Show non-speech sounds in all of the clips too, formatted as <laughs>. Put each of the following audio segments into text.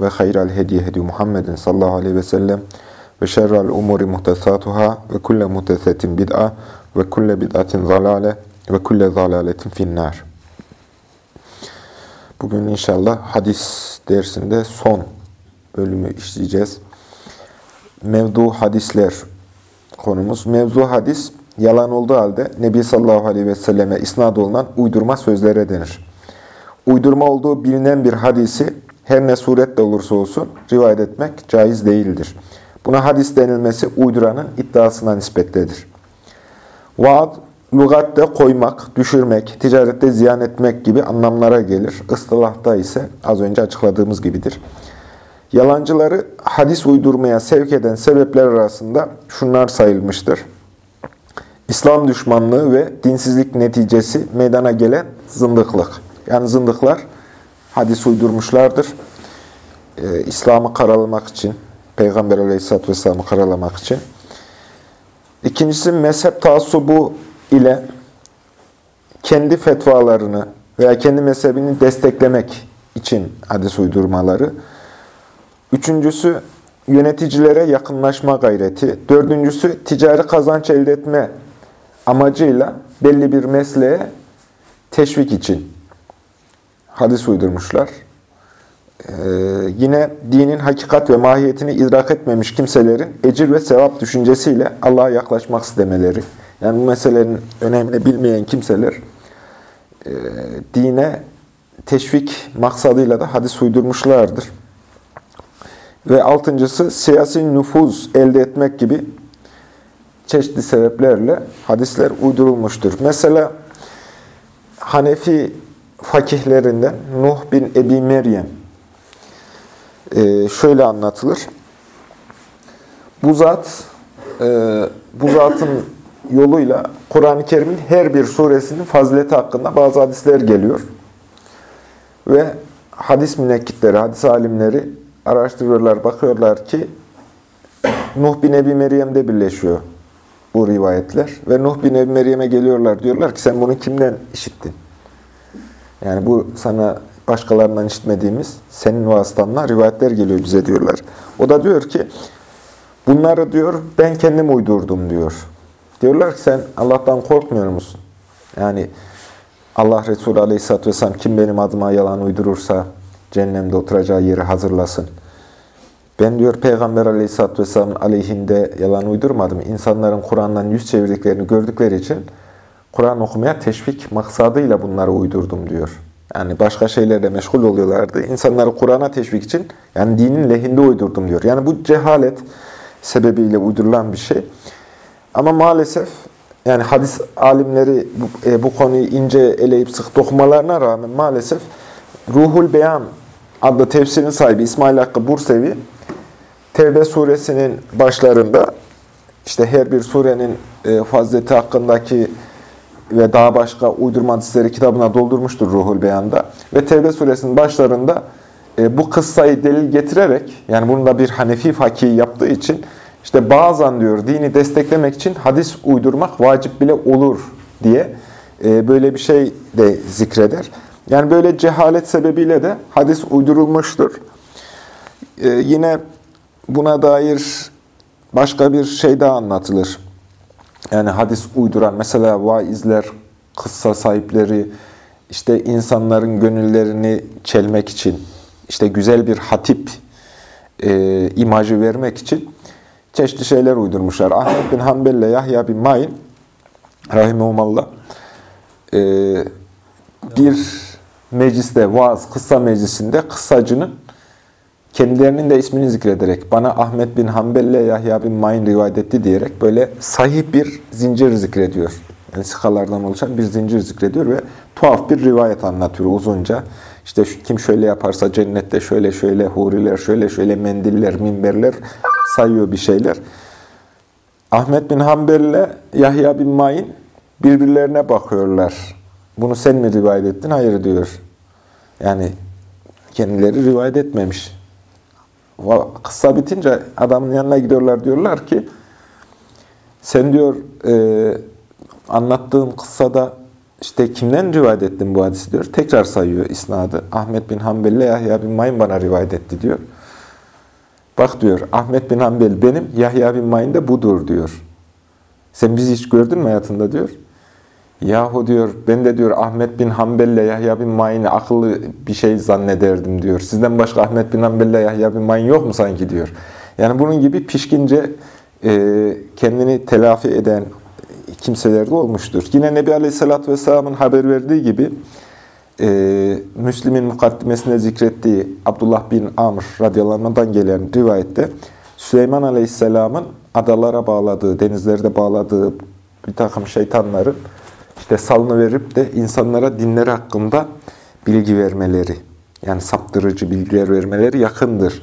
ve hayral hediye hedi Muhammedin sallallahu aleyhi ve sellem ve şerrel umuri muhtesatuhâ ve kulle muhtesetin bid'a ve kulle bid'atin zalale ve kulle zalaletin finnâr. Bugün inşallah hadis dersinde son bölümü işleyeceğiz. Mevdu hadisler konumuz. Mevzu hadis yalan olduğu halde Nebi sallallahu aleyhi ve selleme isnad olunan uydurma sözlere denir. Uydurma olduğu bilinen bir hadisi her ne suretle olursa olsun rivayet etmek caiz değildir. Buna hadis denilmesi uyduranın iddiasına nispettedir. Vaad, lugatte koymak, düşürmek, ticarette ziyan etmek gibi anlamlara gelir. Istılahta ise az önce açıkladığımız gibidir. Yalancıları hadis uydurmaya sevk eden sebepler arasında şunlar sayılmıştır. İslam düşmanlığı ve dinsizlik neticesi meydana gelen zındıklık. Yani zındıklar hadis uydurmuşlardır. Ee, İslam'ı karalamak için, Peygamber Aleyhisselatü Vesselam'ı karalamak için. İkincisi mezhep taassubu ile kendi fetvalarını veya kendi mezhebini desteklemek için hadis uydurmaları. Üçüncüsü yöneticilere yakınlaşma gayreti. Dördüncüsü ticari kazanç elde etme amacıyla belli bir mesleğe teşvik için hadis uydurmuşlar. Ee, yine dinin hakikat ve mahiyetini idrak etmemiş kimselerin ecir ve sevap düşüncesiyle Allah'a yaklaşmak istemeleri. Yani bu meselelerin önemini bilmeyen kimseler e, dine teşvik maksadıyla da hadis uydurmuşlardır. Ve altıncısı siyasi nüfuz elde etmek gibi çeşitli sebeplerle hadisler uydurulmuştur. Mesela Hanefi fakihlerinden Nuh bin Ebi Meryem ee, şöyle anlatılır. Bu zat, e, bu zatın yoluyla Kur'an-ı Kerim'in her bir suresinin fazileti hakkında bazı hadisler geliyor. Ve hadis münekkitleri, hadis alimleri araştırıyorlar, bakıyorlar ki Nuh bin Ebi Meryem'de birleşiyor bu rivayetler. Ve Nuh bin Ebi Meryem'e geliyorlar. Diyorlar ki sen bunu kimden işittin? Yani bu sana başkalarından işitmediğimiz senin vasıtanla rivayetler geliyor bize diyorlar. O da diyor ki bunları diyor ben kendim uydurdum diyor. Diyorlar ki sen Allah'tan korkmuyor musun? Yani Allah Resulü Aleyhisselatü Vesselam kim benim adıma yalan uydurursa cehennemde oturacağı yeri hazırlasın. Ben diyor Peygamber Aleyhisselatü Vesselam'ın aleyhinde yalan uydurmadım. İnsanların Kur'an'dan yüz çevirdiklerini gördükleri için Kur'an okumaya teşvik maksadıyla bunları uydurdum diyor. Yani başka şeylerle meşgul oluyorlardı. İnsanları Kur'an'a teşvik için yani dinin lehinde uydurdum diyor. Yani bu cehalet sebebiyle uydurulan bir şey. Ama maalesef yani hadis alimleri bu, e, bu konuyu ince eleyip sık dokumalarına rağmen maalesef Ruhul Beyan adlı tefsirin sahibi İsmail Hakkı Bursevi Tevbe suresinin başlarında işte her bir surenin e, fazileti hakkındaki ve daha başka uydurma hadisleri kitabına doldurmuştur Ruhul Beyan'da. Ve Tevbe suresinin başlarında e, bu kıssayı delil getirerek, yani bunu da bir Hanefi fakih yaptığı için, işte bazen diyor dini desteklemek için hadis uydurmak vacip bile olur diye e, böyle bir şey de zikreder. Yani böyle cehalet sebebiyle de hadis uydurulmuştur. E, yine buna dair başka bir şey daha anlatılır. Yani hadis uyduran, mesela vaizler, kıssa sahipleri, işte insanların gönüllerini çelmek için, işte güzel bir hatip e, imajı vermek için çeşitli şeyler uydurmuşlar. Ahmet bin Hanbel ile Yahya bin Mayin, rahimehumallah, e, bir mecliste, vaaz, kıssa meclisinde kıssacının kendilerinin de ismini zikrederek bana Ahmet bin Hanbel Yahya bin Mayn rivayet etti diyerek böyle sahih bir zincir zikrediyor. Yani sikalardan oluşan bir zincir zikrediyor ve tuhaf bir rivayet anlatıyor uzunca. İşte kim şöyle yaparsa cennette şöyle şöyle huriler, şöyle şöyle mendiller, minberler sayıyor bir şeyler. Ahmet bin Hanbel Yahya bin Ma'in birbirlerine bakıyorlar. Bunu sen mi rivayet ettin? Hayır diyor. Yani kendileri rivayet etmemiş. Kısa bitince adamın yanına gidiyorlar diyorlar ki sen diyor e, anlattığın kıssada işte kimden rivayet ettin bu hadisi diyor. Tekrar sayıyor isnadı. Ahmet bin Hanbel ile Yahya bin Mayn bana rivayet etti diyor. Bak diyor Ahmet bin Hanbel benim, Yahya bin Mayn de budur diyor. Sen bizi hiç gördün mü hayatında diyor. Yahu diyor ben de diyor Ahmet bin Hanbel ile Yahya bin Mayn'i akıllı bir şey zannederdim diyor. Sizden başka Ahmet bin Hanbel ile Yahya bin Mayn yok mu sanki diyor. Yani bunun gibi pişkince e, kendini telafi eden kimseler de olmuştur. Yine Nebi Aleyhisselatü Vesselam'ın haber verdiği gibi e, Müslim'in mukaddimesinde zikrettiği Abdullah bin Amr radyalarından gelen rivayette Süleyman Aleyhisselam'ın adalara bağladığı, denizlerde bağladığı bir takım şeytanların salını verip de insanlara dinleri hakkında bilgi vermeleri, yani saptırıcı bilgiler vermeleri yakındır.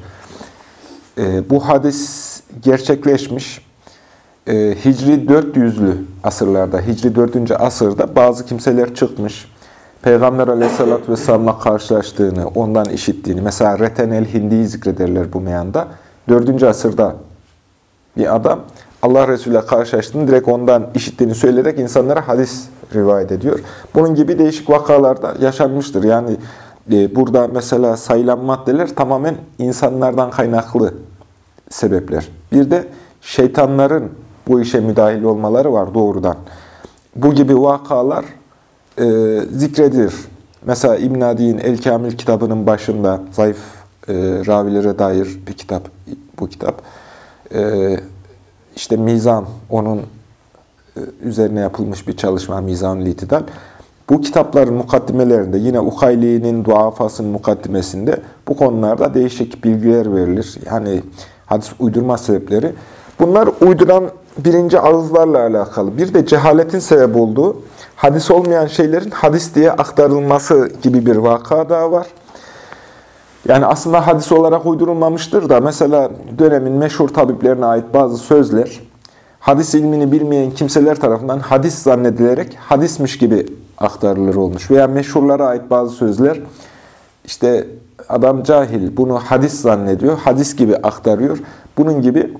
E, bu hadis gerçekleşmiş. E, Hicri 400'lü asırlarda, Hicri 4. asırda bazı kimseler çıkmış. Peygamber aleyhissalatü vesselam'la karşılaştığını, ondan işittiğini, mesela Reten el-Hindi'yi zikrederler bu meyanda. 4. asırda bir adam Allah Resulü ile karşılaştığını direkt ondan işittiğini söyleyerek insanlara hadis rivayet ediyor. Bunun gibi değişik vakalarda yaşanmıştır. Yani e, burada mesela sayılan maddeler tamamen insanlardan kaynaklı sebepler. Bir de şeytanların bu işe müdahil olmaları var doğrudan. Bu gibi vakalar e, zikredilir. Mesela İbn Adi'nin El Kamil kitabının başında zayıf e, ravilere dair bir kitap bu kitap. E, işte Mizan onun e, üzerine yapılmış bir çalışma Mizan Litidal. Bu kitapların mukaddimelerinde yine Ukayli'nin duafasının mukaddimesinde bu konularda değişik bilgiler verilir. Yani hadis uydurma sebepleri. Bunlar uyduran birinci ağızlarla alakalı. Bir de cehaletin sebep olduğu hadis olmayan şeylerin hadis diye aktarılması gibi bir vaka daha var. Yani aslında hadis olarak uydurulmamıştır da mesela dönemin meşhur tabiplerine ait bazı sözler hadis ilmini bilmeyen kimseler tarafından hadis zannedilerek hadismiş gibi aktarılır olmuş. Veya meşhurlara ait bazı sözler işte adam cahil bunu hadis zannediyor, hadis gibi aktarıyor. Bunun gibi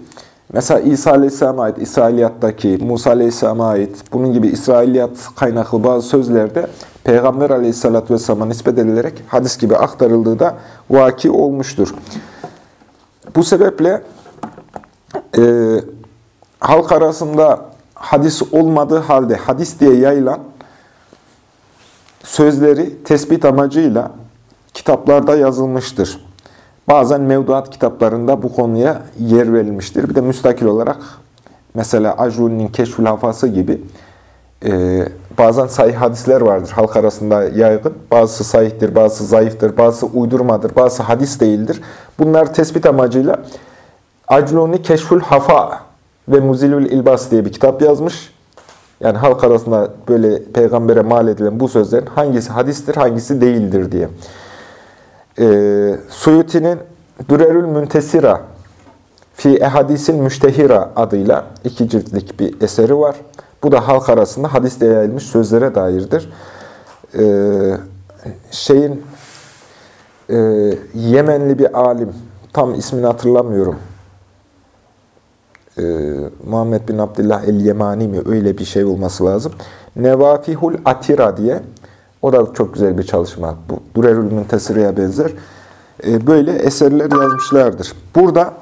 mesela İsa Aleyhisselam'a ait İsrailiyattaki, Musa Aleyhisselam'a ait bunun gibi İsrailiyat kaynaklı bazı sözlerde Peygamber Aleyhisselatü Vesselam'a nispet edilerek hadis gibi aktarıldığı da vaki olmuştur. Bu sebeple e, halk arasında hadis olmadığı halde hadis diye yayılan sözleri tespit amacıyla kitaplarda yazılmıştır. Bazen mevduat kitaplarında bu konuya yer verilmiştir. Bir de müstakil olarak mesela Ajruni'nin Keşfül Hafası gibi e, bazen sahih hadisler vardır halk arasında yaygın. Bazısı sahihtir, bazısı zayıftır, bazısı uydurmadır, bazısı hadis değildir. Bunlar tespit amacıyla Acluni Keşfül Hafa ve Muzilül İlbas diye bir kitap yazmış. Yani halk arasında böyle peygambere mal edilen bu sözlerin hangisi hadistir, hangisi değildir diye. Ee, Suyuti'nin Dürerül Müntesira Fi Ehadisil Müştehira adıyla iki ciltlik bir eseri var. Bu da halk arasında hadiste yayılmış sözlere dairdir. Ee, şeyin e, Yemenli bir alim, tam ismini hatırlamıyorum. Ee, Muhammed bin Abdullah el-Yemani mi öyle bir şey olması lazım. Nevafihul Atira diye o da çok güzel bir çalışma. Bu Durerül Müntesir'e benzer. Ee, böyle eserler yazmışlardır. Burada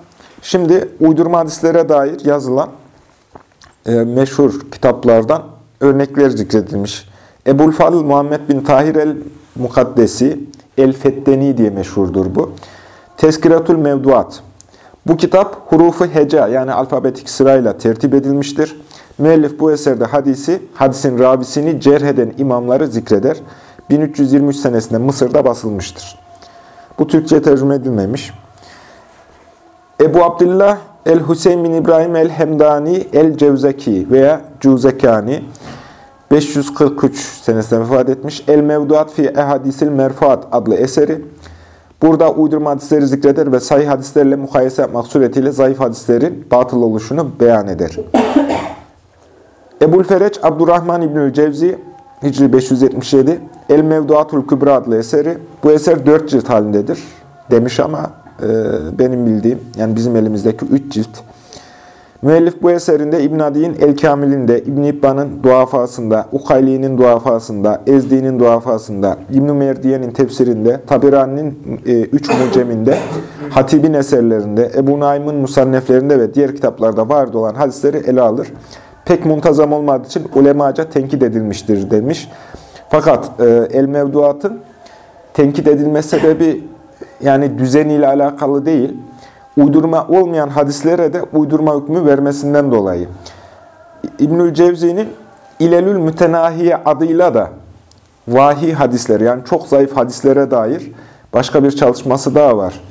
şimdi uydurma hadislere dair yazılan e, meşhur kitaplardan örnekler zikredilmiş. Ebul Fadıl Muhammed bin Tahir el-Mukaddesi El-Fetteni diye meşhurdur bu. Tezkiratul Mevduat. Bu kitap hurufu heca yani alfabetik sırayla tertip edilmiştir. Müellif bu eserde hadisi, hadisin rabisini cerheden imamları zikreder. 1323 senesinde Mısır'da basılmıştır. Bu Türkçe tercüme edilmemiş. Ebu Abdullah El-Hüseyin bin İbrahim El-Hemdani El-Cevzeki veya Cuzekani 543 senesinde vefat etmiş. El-Mevduat fi Ehadisil Merfuat adlı eseri. Burada uydurma hadisleri zikreder ve sahih hadislerle mukayese yapmak suretiyle zayıf hadislerin batıl oluşunu beyan eder. <coughs> Ebul Fereç Abdurrahman İbnül Cevzi Hicri 577 El Mevduatul Kübra adlı eseri. Bu eser dört cilt halindedir demiş ama benim bildiğim yani bizim elimizdeki üç cilt. Müellif bu eserinde İbn Adi'nin El Kamil'inde, İbn İbban'ın duafasında, Ukayli'nin duafasında, Ezdi'nin duafasında, İbn Merdiye'nin tefsirinde, Tabirani'nin e, üç muceminde, <laughs> Hatib'in eserlerinde, Ebu Naim'in musanneflerinde ve diğer kitaplarda vardı olan hadisleri ele alır. Pek muntazam olmadığı için ulemaca tenkit edilmiştir demiş. Fakat e, El Mevduat'ın tenkit edilme sebebi yani düzeniyle alakalı değil, uydurma olmayan hadislere de uydurma hükmü vermesinden dolayı. İbnül Cevzi'nin İlelül Mütenahiye adıyla da vahiy hadisleri yani çok zayıf hadislere dair başka bir çalışması daha var.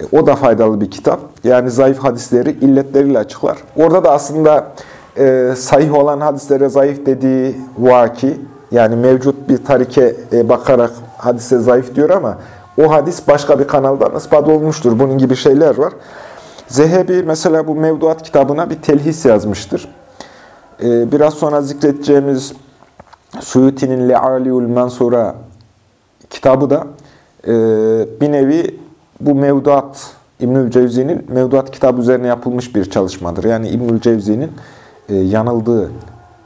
E, o da faydalı bir kitap. Yani zayıf hadisleri illetleriyle açıklar. Orada da aslında e, sahih olan hadislere zayıf dediği vaki, yani mevcut bir tarike e, bakarak hadise zayıf diyor ama o hadis başka bir kanaldan ispat olmuştur. Bunun gibi şeyler var. Zehebi mesela bu Mevduat kitabına bir telhis yazmıştır. Ee, biraz sonra zikredeceğimiz Suyuti'nin Le'aliul Mansura kitabı da e, bir nevi bu Mevduat, İbnül Cevzi'nin Mevduat kitabı üzerine yapılmış bir çalışmadır. Yani İbnül Cevzi'nin e, yanıldığı,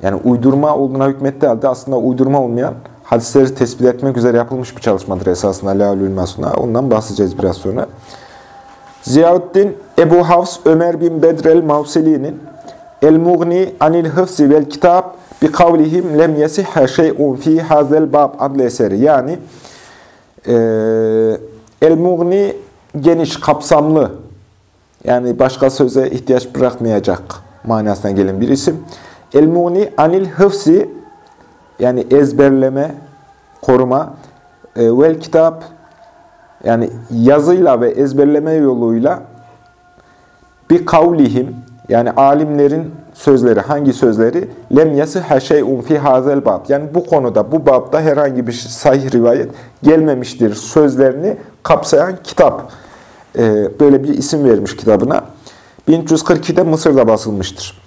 yani uydurma olduğuna hükmettiği halde aslında uydurma olmayan hadisleri tespit etmek üzere yapılmış bir çalışmadır esasında Lealül Masuna. Ondan bahsedeceğiz biraz sonra. Ziyaüddin Ebu Hafs Ömer bin Bedr el-Mavsili'nin El-Mughni anil hıfzi vel kitab bi kavlihim lem yesihha şey'un fi hazel bab adlı eseri. Yani e, El-Mughni geniş, kapsamlı yani başka söze ihtiyaç bırakmayacak manasına gelen bir isim. El-Mughni anil hıfzi yani ezberleme, koruma e, vel kitap yani yazıyla ve ezberleme yoluyla bir kavlihim yani alimlerin sözleri hangi sözleri? Lem yasihha şey'un fi hazel bab yani bu konuda bu babda herhangi bir sahih rivayet gelmemiştir sözlerini kapsayan kitap. Ee, böyle bir isim vermiş kitabına. 1342'de Mısır'da basılmıştır.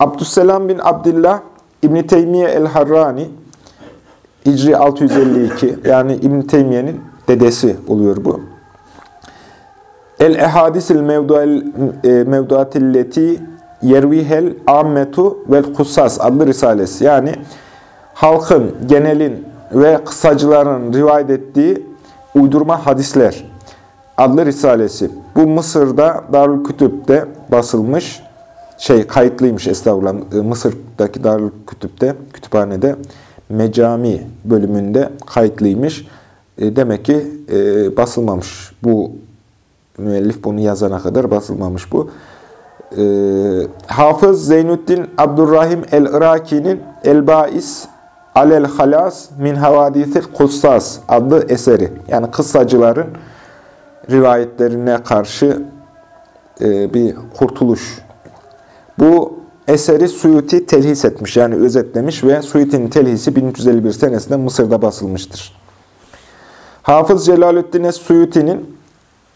Abdüsselam bin Abdullah İbn Teymiye el-Harrani Hicri 652 yani İbn Teymiye'nin dedesi oluyor bu. El ehadisil mevduatilleti yervihel ammetu vel kussas adlı risalesi. Yani halkın, genelin ve kısacıların rivayet ettiği uydurma hadisler adlı risalesi. Bu Mısır'da Darül Kütüp'te basılmış, şey kayıtlıymış estağfurullah, Mısır'daki Darül Kütüp'te, kütüphanede Mecami bölümünde kayıtlıymış. E, demek ki e, basılmamış. Bu müellif bunu yazana kadar basılmamış bu. E, Hafız Zeynüddin Abdurrahim el-Iraki'nin El-Bais Alel Halas min Havadisil Kussas adlı eseri. Yani kıssacıların rivayetlerine karşı e, bir kurtuluş. Bu eseri Suyuti telhis etmiş yani özetlemiş ve Suyuti'nin telhisi 1351 senesinde Mısır'da basılmıştır. Hafız Celalüddin Es-Suyuti'nin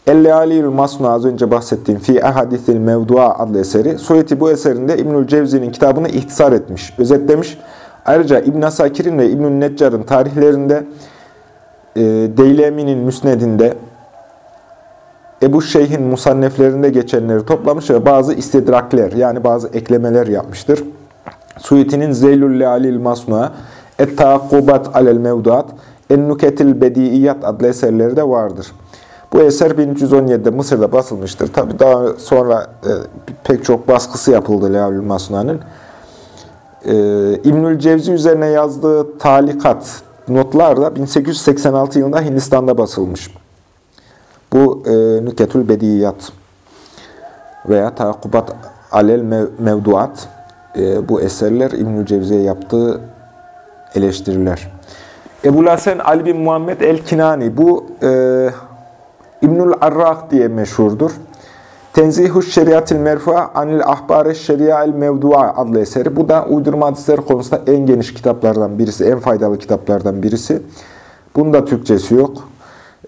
Elle-Ali'ül Masnu az önce bahsettiğim Fi Ahadithil Mevdua adlı eseri. Suyuti bu eserinde İbnül Cevzi'nin kitabını ihtisar etmiş, özetlemiş. Ayrıca İbn Asakir'in ve İbnül Neccar'ın tarihlerinde, e, Deylemi'nin müsnedinde, Ebu Şeyh'in musanneflerinde geçenleri toplamış ve bazı istidrakler yani bazı eklemeler yapmıştır. Suyuti'nin Zeylül Lealil Masnu'a, Et-Taakkubat alel Mevduat, En-Nuketil Bediiyat adlı eserleri de vardır. Bu eser 1317'de Mısır'da basılmıştır. Tabi daha sonra e, pek çok baskısı yapıldı Lealül Masnua'nın. E, İbnül Cevzi üzerine yazdığı talikat, notlar da 1886 yılında Hindistan'da basılmış. Bu e, Nüketül Bediyat veya Takubat Alel Mevduat e, bu eserler İbnül Cevzi'ye yaptığı eleştiriler. Ebu Hasan Ali bin Muhammed el-Kinani bu e, İbnül Arrak diye meşhurdur. Tenzihuş Şeriatil Merfu'a Anil Ahbare Şeria'il Mevdua adlı eseri. Bu da uydurma hadisler konusunda en geniş kitaplardan birisi, en faydalı kitaplardan birisi. Bunun da Türkçesi yok.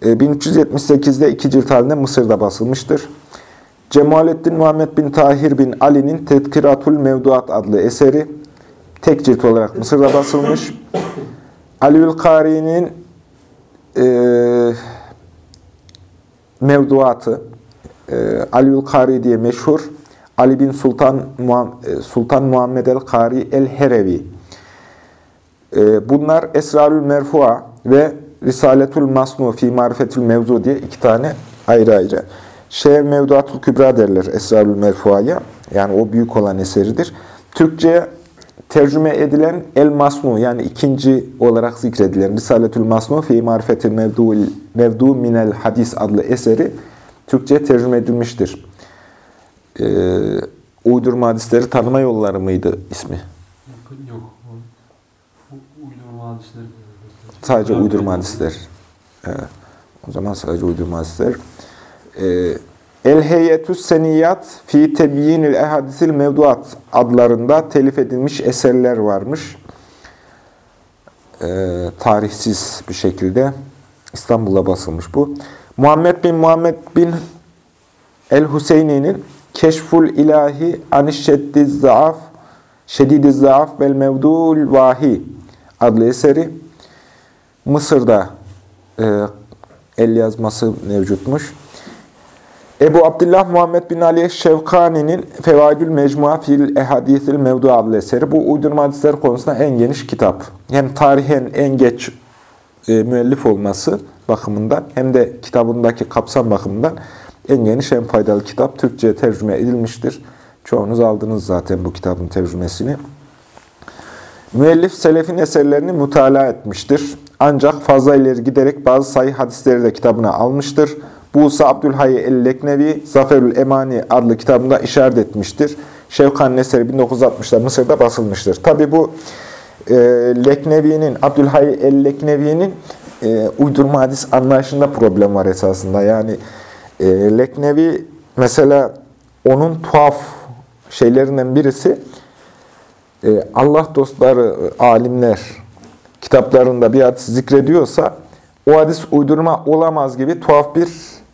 E, 1378'de iki cilt halinde Mısır'da basılmıştır. Cemalettin Muhammed bin Tahir bin Ali'nin Tedkiratul Mevduat adlı eseri tek cilt olarak Mısır'da basılmış. <coughs> Aliül Kari'nin e, mevduatı, e, Aliül Kari diye meşhur, Ali bin Sultan, e, Sultan Muhammed el-Kari el-Herevi. E, bunlar Esrarül Merfua ve Risaletul Masnu fi Marifetül Mevzu diye iki tane ayrı ayrı. Şehr Mevduatul Kübra derler Esrarül Merfua'ya. Yani o büyük olan eseridir. Türkçe'ye tercüme edilen El Masnu yani ikinci olarak zikredilen Risaletül Masnu fi Marifetül Mevdu, Mevdu Minel Hadis adlı eseri Türkçe'ye tercüme edilmiştir. Ee, uydurma hadisleri tanıma yolları mıydı ismi? Yok. o- u- Uydurma hadisleri. Sadece uydurma hadisler. Evet. O zaman sadece uydurma hadisler. Ee, El Heyyetü Seniyat fi Tebyinil Ehadisil Mevduat adlarında telif edilmiş eserler varmış. Ee, tarihsiz bir şekilde İstanbul'da basılmış bu. Muhammed bin Muhammed bin El-Hüseyni'nin Keşful İlahi Anişşeddiz Zaaf Şedidiz Zaaf vel Mevdul Vahi adlı eseri Mısır'da e, el yazması mevcutmuş. Ebu Abdullah Muhammed bin Ali Şevkani'nin Fevaidül Mecmua fil Ehadithil Mevdu adlı eseri. Bu uydurma hadisler konusunda en geniş kitap. Hem tarihen en geç e, müellif olması bakımından hem de kitabındaki kapsam bakımından en geniş en faydalı kitap. Türkçe'ye tercüme edilmiştir. Çoğunuz aldınız zaten bu kitabın tercümesini. Müellif selefin eserlerini mutala etmiştir. Ancak fazla ileri giderek bazı sayı hadisleri de kitabına almıştır. Busa Abdülhayy el-Leknevi Zaferül Emani adlı kitabında işaret etmiştir. Şevkan eseri 1960'da Mısır'da basılmıştır. Tabi bu e, Leknevi'nin, Abdülhayy el-Leknevi'nin e, uydurma hadis anlayışında problem var esasında. Yani e, Leknevi mesela onun tuhaf şeylerinden birisi e, Allah dostları, e, alimler kitaplarında bir hadis zikrediyorsa o hadis uydurma olamaz gibi tuhaf bir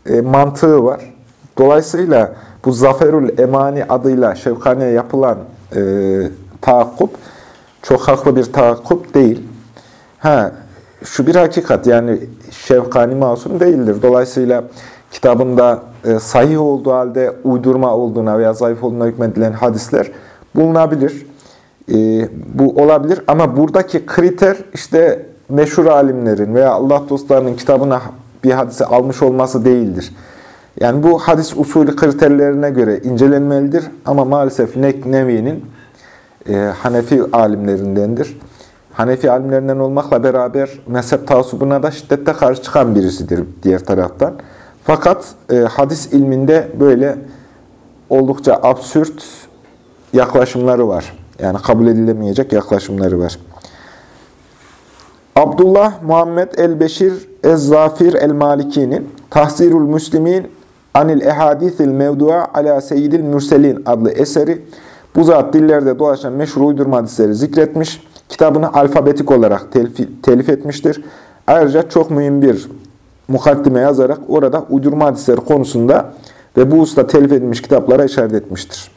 e, mantığı var. Dolayısıyla bu Zaferül Emani adıyla Şevkani'ye yapılan e, taakkup çok haklı bir taakkup değil. Ha, şu bir hakikat yani Şevkani masum değildir. Dolayısıyla kitabında e, sahih olduğu halde uydurma olduğuna veya zayıf olduğuna hükmedilen hadisler bulunabilir. E, bu olabilir ama buradaki kriter işte meşhur alimlerin veya Allah dostlarının kitabına bir hadisi almış olması değildir. Yani bu hadis usulü kriterlerine göre incelenmelidir ama maalesef Neknevi'nin e, Hanefi alimlerindendir. Hanefi alimlerinden olmakla beraber mezhep tasubuna da şiddetle karşı çıkan birisidir diğer taraftan. Fakat e, hadis ilminde böyle oldukça absürt yaklaşımları var. Yani kabul edilemeyecek yaklaşımları var. Abdullah Muhammed el-Beşir ez-Zafir el-Maliki'nin Tahzirul Müslimin Anil Ehadithil Mevdua ala Seyyidil Mürselin adlı eseri bu zat dillerde dolaşan meşhur uydurma hadisleri zikretmiş. Kitabını alfabetik olarak telif, telif etmiştir. Ayrıca çok mühim bir mukaddime yazarak orada uydurma hadisleri konusunda ve bu usta telif edilmiş kitaplara işaret etmiştir.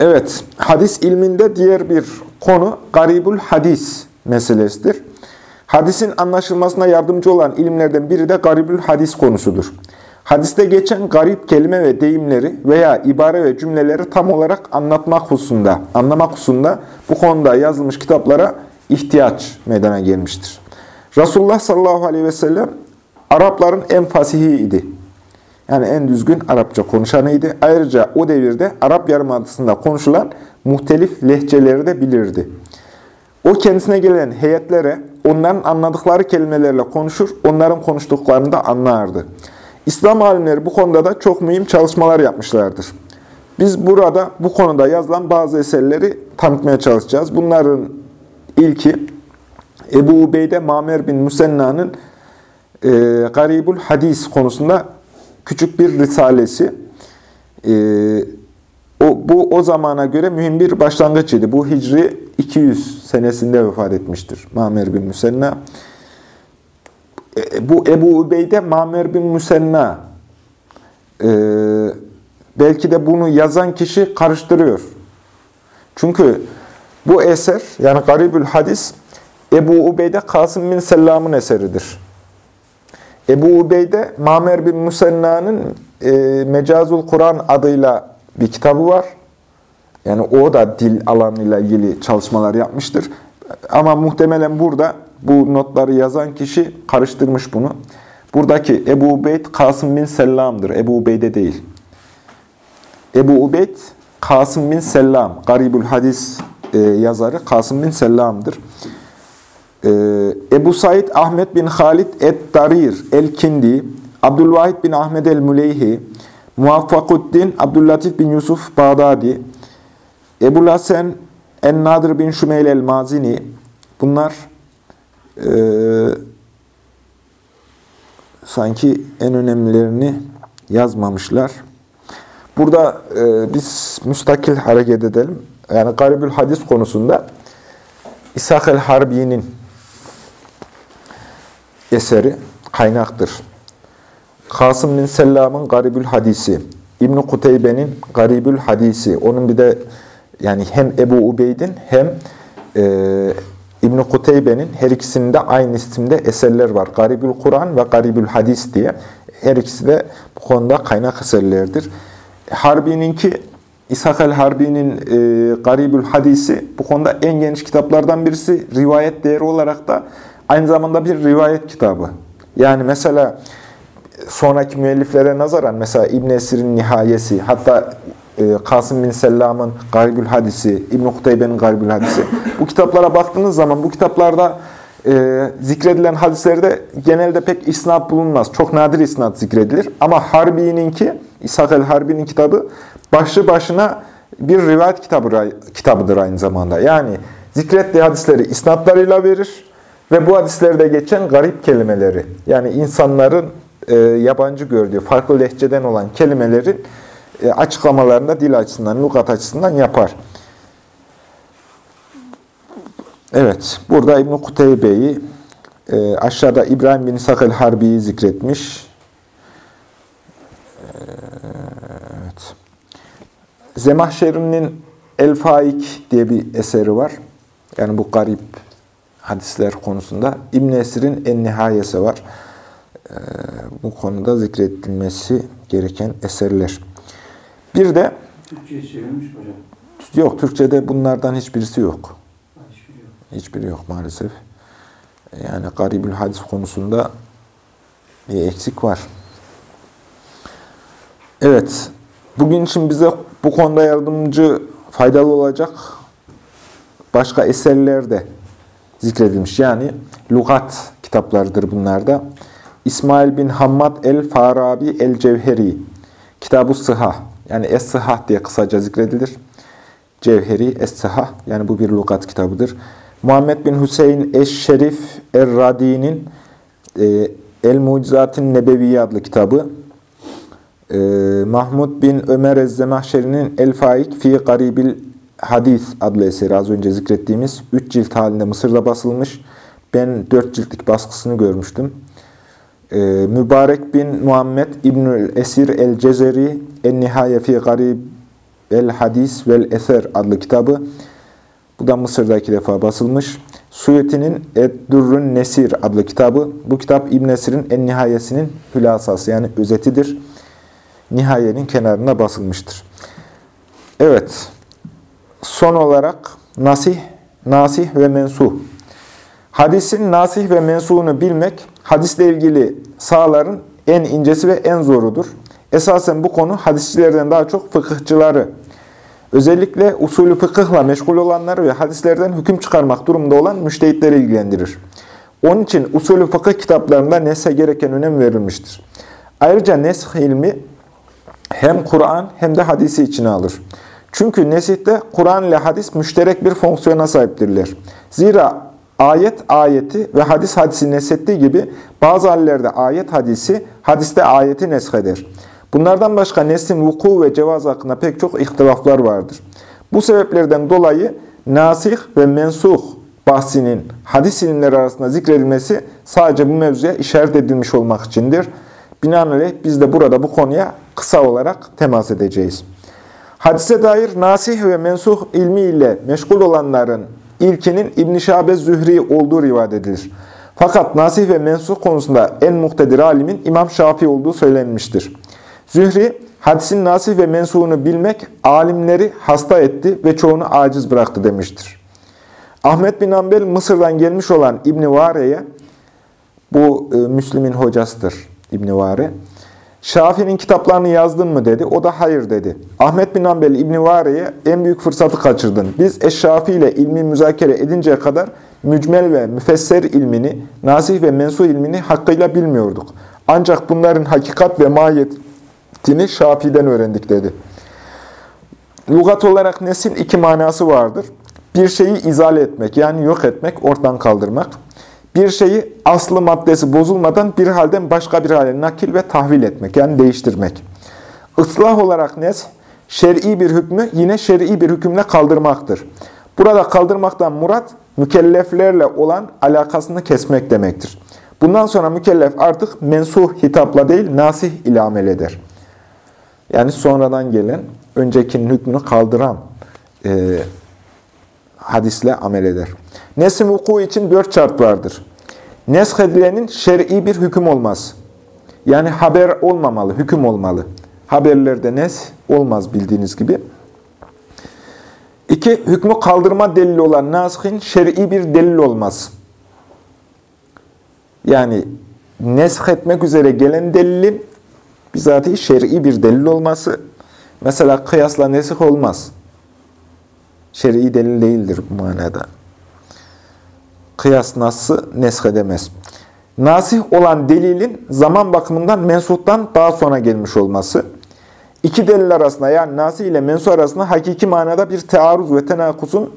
Evet, hadis ilminde diğer bir konu garibul hadis meselesidir. Hadisin anlaşılmasına yardımcı olan ilimlerden biri de garibül hadis konusudur. Hadiste geçen garip kelime ve deyimleri veya ibare ve cümleleri tam olarak anlatmak hususunda, anlamak hususunda bu konuda yazılmış kitaplara ihtiyaç meydana gelmiştir. Resulullah sallallahu aleyhi ve sellem Arapların en fasihi idi. Yani en düzgün Arapça konuşanıydı. Ayrıca o devirde Arap Yarımadası'nda konuşulan muhtelif lehçeleri de bilirdi. O kendisine gelen heyetlere onların anladıkları kelimelerle konuşur, onların konuştuklarını da anlardı. İslam alimleri bu konuda da çok mühim çalışmalar yapmışlardır. Biz burada bu konuda yazılan bazı eserleri tanıtmaya çalışacağız. Bunların ilki Ebu Ubeyde Mamer bin Musenna'nın e, Garibul Hadis konusunda küçük bir risalesi. E, o, bu o zamana göre mühim bir başlangıç idi. Bu Hicri 200 senesinde vefat etmiştir Mamer bin Müsenna. bu Ebu Übeyde Mamer bin Müsenna. Ee, belki de bunu yazan kişi karıştırıyor. Çünkü bu eser, yani Garibül Hadis, Ebu Ubeyde Kasım bin Sellam'ın eseridir. Ebu Ubeyde, Mamer bin Musenna'nın e, Mecazul Kur'an adıyla bir kitabı var. Yani o da dil alanıyla ilgili çalışmalar yapmıştır. Ama muhtemelen burada bu notları yazan kişi karıştırmış bunu. Buradaki Ebu Ubeyd Kasım bin Sellam'dır. Ebu Ubeyde değil. Ebu Ubeyd Kasım bin Sellam, Garibül Hadis e, yazarı Kasım bin Sellam'dır. E, Ebu Said Ahmet bin Halid et-Darir el-Kindi, Abdülvahid bin Ahmet el-Müleyhi, Muvaffakuddin Abdüllatif bin Yusuf Bağdadi, Ebu Hasan en-Nadir bin Şümeyl el-Mazini, bunlar e, sanki en önemlilerini yazmamışlar. Burada e, biz müstakil hareket edelim. Yani garibül hadis konusunda İshak el-Harbi'nin eseri kaynaktır. Kasım bin Sellam'ın Garibül Hadisi, İbn Kuteybe'nin Garibül Hadisi, onun bir de yani hem Ebu Ubeyd'in hem e, İbn Kuteybe'nin her ikisinde aynı isimde eserler var. Garibül Kur'an ve Garibül Hadis diye. Her ikisi de bu konuda kaynak eserlerdir. Harbi'ninki İshak el-Harbi'nin e, Garibül Hadisi bu konuda en geniş kitaplardan birisi. Rivayet değeri olarak da aynı zamanda bir rivayet kitabı. Yani mesela sonraki müelliflere nazaran mesela İbn Esir'in Nihayesi, hatta e, Kasım bin Sellam'ın Garibül Hadisi, İbn Kuteybe'nin Garibül Hadisi. Bu kitaplara baktığınız zaman bu kitaplarda e, zikredilen hadislerde genelde pek isnat bulunmaz. Çok nadir isnat zikredilir. Ama Harbi'ninki, İshak el-Harbi'nin kitabı başlı başına bir rivayet kitabı, kitabıdır aynı zamanda. Yani zikrettiği hadisleri isnatlarıyla verir ve bu hadislerde geçen garip kelimeleri, yani insanların e, yabancı gördüğü, farklı lehçeden olan kelimelerin e, açıklamalarında dil açısından, lugat açısından yapar. Evet, burada İbn-i Kuteybe'yi, e, aşağıda İbrahim bin İshak el-Harbi'yi zikretmiş. Evet. Zemahşeri'nin El-Faik diye bir eseri var. Yani bu garip hadisler konusunda. İbn Esir'in En-Nihayesi var. E, bu konuda zikredilmesi gereken eserler. Bir de Türkçe'ye çevirmiş hocam. yok, Türkçe'de bunlardan hiçbirisi yok. Hiçbiri yok. Hiçbiri yok maalesef. Yani garibül hadis konusunda bir eksik var. Evet, bugün için bize bu konuda yardımcı, faydalı olacak başka eserler de zikredilmiş. Yani lugat kitaplarıdır bunlarda. İsmail bin Hammad el-Farabi el-Cevheri, Kitab-ı Sıha, yani Es-Sıhah diye kısaca zikredilir. Cevheri, Es-Sıhah, yani bu bir lugat kitabıdır. Muhammed bin Hüseyin Eş-Şerif Er-Radi'nin e, El-Mucizatın Nebeviye adlı kitabı. E, Mahmud bin Ömer Ez-Zemahşeri'nin El-Faik fi Garibil Hadis adlı eseri az önce zikrettiğimiz 3 cilt halinde Mısır'da basılmış. Ben 4 ciltlik baskısını görmüştüm. Ee, Mübarek bin Muhammed İbnül Esir el-Cezeri En-Nihaye fi Garib el-Hadis vel-Eser adlı kitabı. Bu da Mısır'da iki defa basılmış. Suyeti'nin Eddurrun Nesir adlı kitabı. Bu kitap İbn Esir'in En-Nihayesinin hülasası yani özetidir. Nihayenin kenarına basılmıştır. Evet. Son olarak nasih, nasih ve mensuh. Hadisin nasih ve mensuhunu bilmek, hadisle ilgili sahaların en incesi ve en zorudur. Esasen bu konu hadisçilerden daha çok fıkıhçıları, özellikle usulü fıkıhla meşgul olanları ve hadislerden hüküm çıkarmak durumunda olan müştehitleri ilgilendirir. Onun için usulü fıkıh kitaplarında neshe gereken önem verilmiştir. Ayrıca nesh ilmi hem Kur'an hem de hadisi içine alır. Çünkü nesihte Kur'an ile hadis müşterek bir fonksiyona sahiptirler. Zira ayet ayeti ve hadis hadisi neshettiği gibi bazı hallerde ayet hadisi, hadiste ayeti nesheder. Bunlardan başka neslin vuku ve cevaz hakkında pek çok ihtilaflar vardır. Bu sebeplerden dolayı nasih ve mensuh bahsinin hadis ilimleri arasında zikredilmesi sadece bu mevzuya işaret edilmiş olmak içindir. Binaenaleyh biz de burada bu konuya kısa olarak temas edeceğiz. Hadise dair nasih ve mensuh ilmi ile meşgul olanların ilkinin İbn-i Şabe Zühri olduğu rivayet edilir. Fakat nasih ve mensuh konusunda en muhtedir alimin İmam Şafii olduğu söylenmiştir. Zühri, hadisin nasih ve mensuhunu bilmek alimleri hasta etti ve çoğunu aciz bıraktı demiştir. Ahmet bin Ambel Mısır'dan gelmiş olan İbn Vare'ye, bu e, Müslim'in hocasıdır İbn Vare, Şafii'nin kitaplarını yazdın mı dedi. O da hayır dedi. Ahmet bin Ambel İbn Vare'ye en büyük fırsatı kaçırdın. Biz Eşşafi ile ilmi müzakere edinceye kadar mücmel ve müfesser ilmini, nasih ve mensuh ilmini hakkıyla bilmiyorduk. Ancak bunların hakikat ve mahiyetini Şafii'den öğrendik dedi. Lugat olarak nesil iki manası vardır. Bir şeyi izale etmek yani yok etmek, ortadan kaldırmak. Bir şeyi aslı maddesi bozulmadan bir halden başka bir hale nakil ve tahvil etmek yani değiştirmek. Islah olarak nes, şer'i bir hükmü yine şer'i bir hükümle kaldırmaktır. Burada kaldırmaktan murat, mükelleflerle olan alakasını kesmek demektir. Bundan sonra mükellef artık mensuh hitapla değil, nasih ile amel eder. Yani sonradan gelen, öncekinin hükmünü kaldıran e, hadisle amel eder. Nesim vuku için dört şart vardır. Nesk edilenin şer'i bir hüküm olmaz. Yani haber olmamalı, hüküm olmalı. Haberlerde nes olmaz bildiğiniz gibi. İki, hükmü kaldırma delili olan nashin şer'i bir delil olmaz. Yani nesk etmek üzere gelen delilin bizatihi şer'i bir delil olması. Mesela kıyasla nesih olmaz. Şer'i delil değildir bu manada. Kıyas nasıl nesk edemez. Nasih olan delilin zaman bakımından mensuttan daha sonra gelmiş olması. İki delil arasında yani nasih ile mensuh arasında hakiki manada bir tearruz ve tenakusun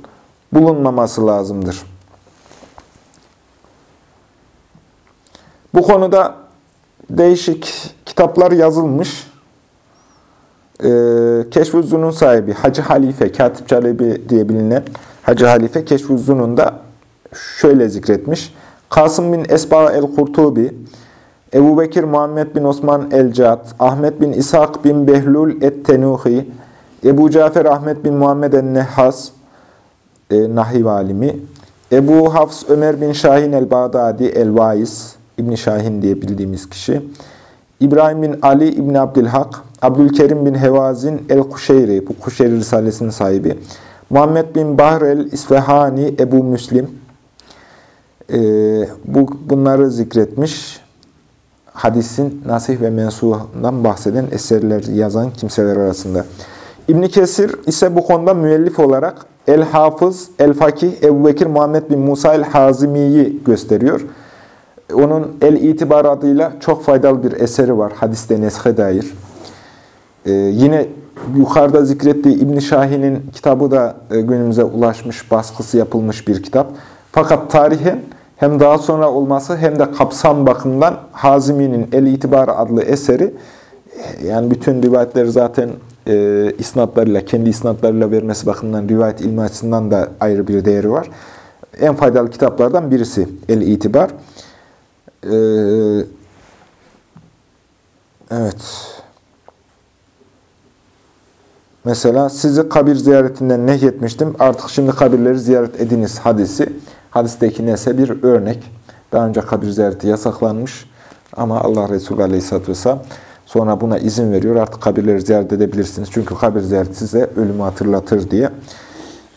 bulunmaması lazımdır. Bu konuda değişik kitaplar yazılmış. Ee, Keşf-ı sahibi Hacı Halife, Katip Çalebi diye bilinen Hacı Halife Keşf-ı Zunun'da şöyle zikretmiş. Kasım bin Esba el-Kurtubi, Ebu Bekir Muhammed bin Osman el-Cad, Ahmet bin İshak bin Behlul et-Tenuhi, Ebu Cafer Ahmet bin Muhammed el-Nehhas, e, Nahiv alimi, Ebu Hafs Ömer bin Şahin el-Bağdadi el-Vaiz, İbn Şahin diye bildiğimiz kişi, İbrahim bin Ali İbn Abdülhak, Abdülkerim bin Hevazin el-Kuşeyri, bu Kuşeyri Risalesi'nin sahibi, Muhammed bin Bahr el-İsfehani, Ebu Müslim, e, bu bunları zikretmiş. Hadisin nasih ve mensuhundan bahseden eserler yazan kimseler arasında. İbn Kesir ise bu konuda müellif olarak El-Hafız, El-Fakih, Ebu Bekir Muhammed bin Musa el-Hazimi'yi gösteriyor. Onun El-İtibar adıyla çok faydalı bir eseri var hadiste neshe dair. Ee, yine yukarıda zikrettiği İbn Şahin'in kitabı da e, günümüze ulaşmış, baskısı yapılmış bir kitap. Fakat tarihen hem daha sonra olması hem de kapsam bakımından Hazimi'nin El-İtibar adlı eseri yani bütün rivayetleri zaten e, isnatlarıyla, kendi isnatlarıyla vermesi bakımından rivayet ilmi açısından da ayrı bir değeri var. En faydalı kitaplardan birisi El-İtibar. Ee, evet. Mesela sizi kabir ziyaretinden nehyetmiştim. Artık şimdi kabirleri ziyaret ediniz hadisi. Hadisteki nese bir örnek. Daha önce kabir ziyareti yasaklanmış. Ama Allah Resulü Aleyhisselatü Vesselam sonra buna izin veriyor. Artık kabirleri ziyaret edebilirsiniz. Çünkü kabir ziyareti size ölümü hatırlatır diye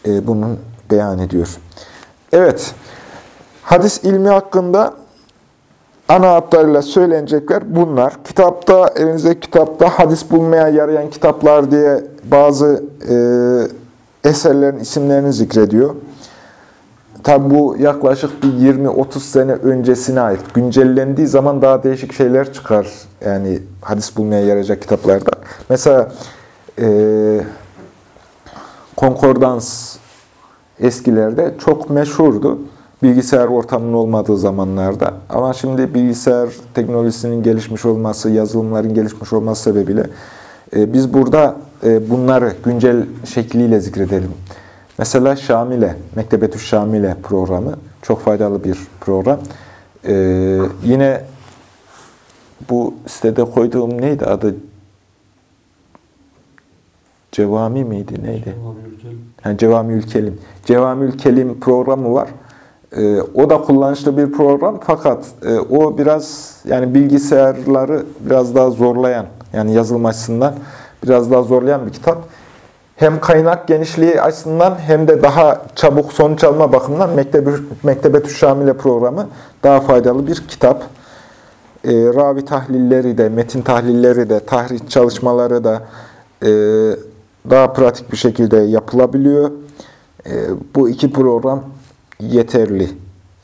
e, bunun beyan ediyor. Evet. Hadis ilmi hakkında ana hatlarıyla söylenecekler bunlar. Kitapta, elinizdeki kitapta hadis bulmaya yarayan kitaplar diye bazı e, eserlerin isimlerini zikrediyor. Tabi bu yaklaşık bir 20-30 sene öncesine ait. Güncellendiği zaman daha değişik şeyler çıkar. Yani hadis bulmaya yarayacak kitaplarda. Mesela e, konkordans eskilerde çok meşhurdu. Bilgisayar ortamının olmadığı zamanlarda. Ama şimdi bilgisayar teknolojisinin gelişmiş olması, yazılımların gelişmiş olması sebebiyle e, biz burada e, bunları güncel şekliyle zikredelim. Mesela Şamile, Mektebetü Şamile programı çok faydalı bir program. Ee, yine bu sitede koyduğum neydi adı? Cevami miydi neydi? Yani Cevamiül Kelim. Cevamiül Kelim programı var. Ee, o da kullanışlı bir program fakat e, o biraz yani bilgisayarları biraz daha zorlayan yani yazılım açısından biraz daha zorlayan bir kitap. Hem kaynak genişliği açısından hem de daha çabuk sonuç alma bakımından Mektebe, Mektebetü Şamile programı daha faydalı bir kitap. E, ravi tahlilleri de, metin tahlilleri de, tahrih çalışmaları da e, daha pratik bir şekilde yapılabiliyor. E, bu iki program yeterli.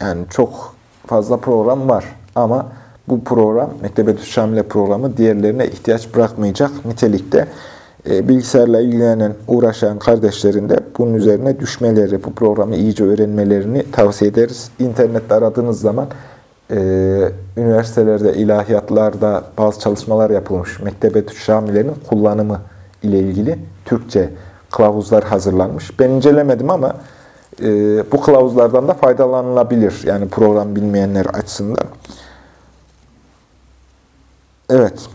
Yani çok fazla program var ama bu program, Mektebetü Şamile programı diğerlerine ihtiyaç bırakmayacak nitelikte. E, bilgisayarla ilgilenen, uğraşan kardeşlerin de bunun üzerine düşmeleri, bu programı iyice öğrenmelerini tavsiye ederiz. İnternette aradığınız zaman e, üniversitelerde, ilahiyatlarda bazı çalışmalar yapılmış. Mektebetü Şamile'nin kullanımı ile ilgili Türkçe kılavuzlar hazırlanmış. Ben incelemedim ama e, bu kılavuzlardan da faydalanılabilir. Yani program bilmeyenler açısından. Evet.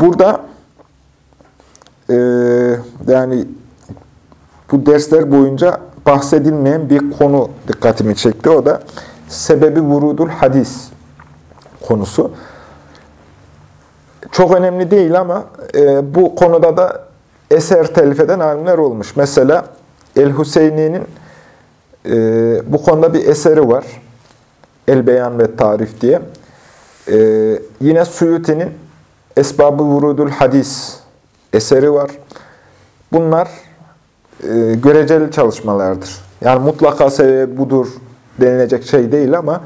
Burada e, yani bu dersler boyunca bahsedilmeyen bir konu dikkatimi çekti. O da sebebi vurudul hadis konusu. Çok önemli değil ama e, bu konuda da eser telif eden alimler olmuş. Mesela El-Hüseyni'nin e, bu konuda bir eseri var. El-Beyan ve Tarif diye. E, yine Suyuti'nin Esbab-ı Vurudul Hadis eseri var. Bunlar e, göreceli çalışmalardır. Yani mutlaka sebebi budur denilecek şey değil ama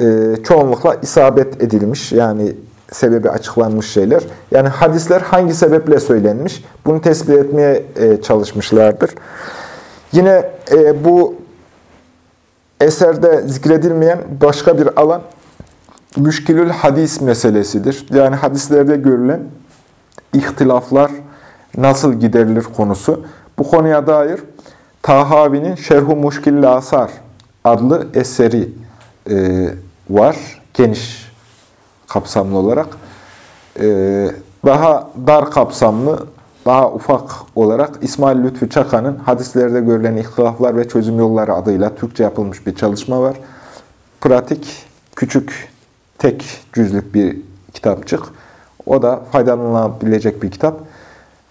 e, çoğunlukla isabet edilmiş. Yani sebebi açıklanmış şeyler. Yani hadisler hangi sebeple söylenmiş? Bunu tespit etmeye e, çalışmışlardır. Yine e, bu eserde zikredilmeyen başka bir alan müşkilül hadis meselesidir. Yani hadislerde görülen ihtilaflar nasıl giderilir konusu. Bu konuya dair Tahavi'nin Şerhu Muşkilli Asar adlı eseri e, var. Geniş kapsamlı olarak. E, daha dar kapsamlı, daha ufak olarak İsmail Lütfü Çaka'nın hadislerde görülen ihtilaflar ve çözüm yolları adıyla Türkçe yapılmış bir çalışma var. Pratik, küçük, tek cüzlük bir kitapçık. O da faydalanabilecek bir kitap.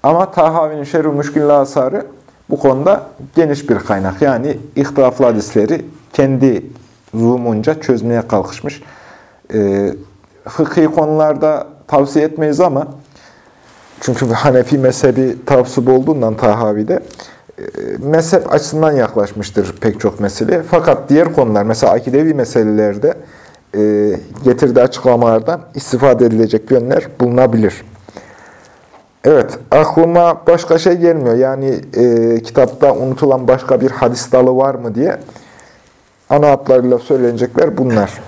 Ama Tahavi'nin Şerh-i Müşkülle Asarı bu konuda geniş bir kaynak. Yani ihtilaflı hadisleri kendi zumunca çözmeye kalkışmış. Ee, fıkhi konularda tavsiye etmeyiz ama çünkü Hanefi mezhebi tavsip olduğundan Tahavi'de e, mezhep açısından yaklaşmıştır pek çok meseleye. Fakat diğer konular mesela akidevi meselelerde e, getirdiği açıklamalardan istifade edilecek yönler bulunabilir. Evet, aklıma başka şey gelmiyor. Yani e, kitapta unutulan başka bir hadis dalı var mı diye ana hatlarıyla söylenecekler bunlar.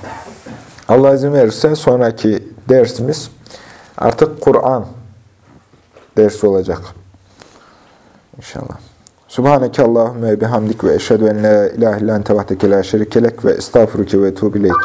Allah izin verirse sonraki dersimiz artık Kur'an dersi olacak. İnşallah. Subhaneke Allahümme bihamdik ve eşhedü en la ilahe illan tevahdeke la şerikelek ve estağfuruke ve tuğbileyk.